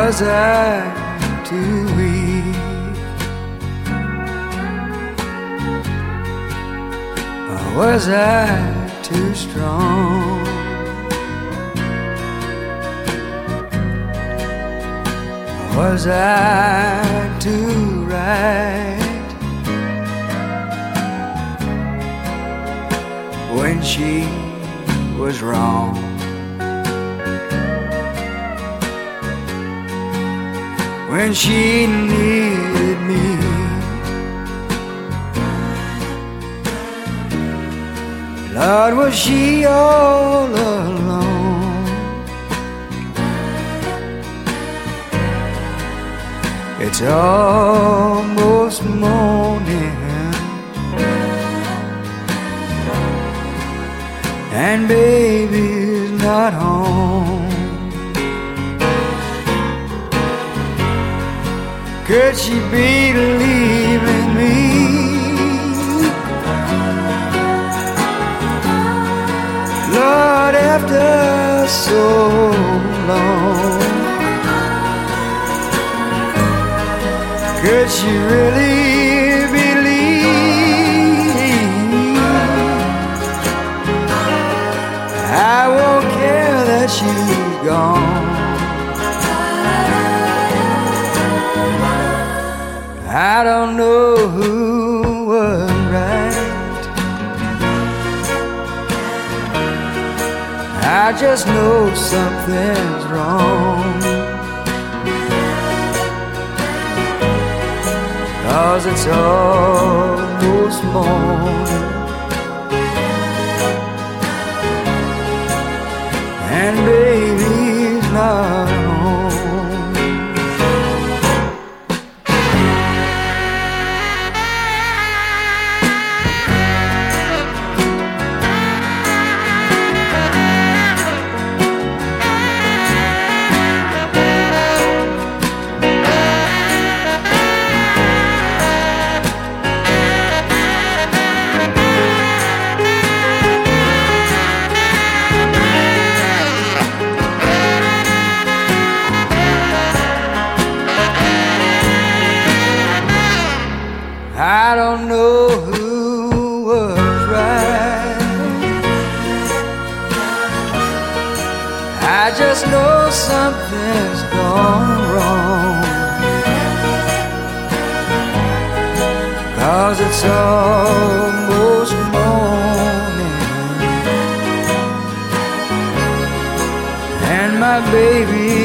Was I too weak? Or was I too strong? Or was I too right? When she was wrong. When she needed me. Lord, was she all alone? It's almost morning, and baby's not home. Could she be leaving me? Lord, after so long, could she really believe? I won't care that she's gone. Who right. I just know something's wrong. Cause it's almost morning. I don't know who was right. I just know something's gone wrong. Cause it's almost morning. And my baby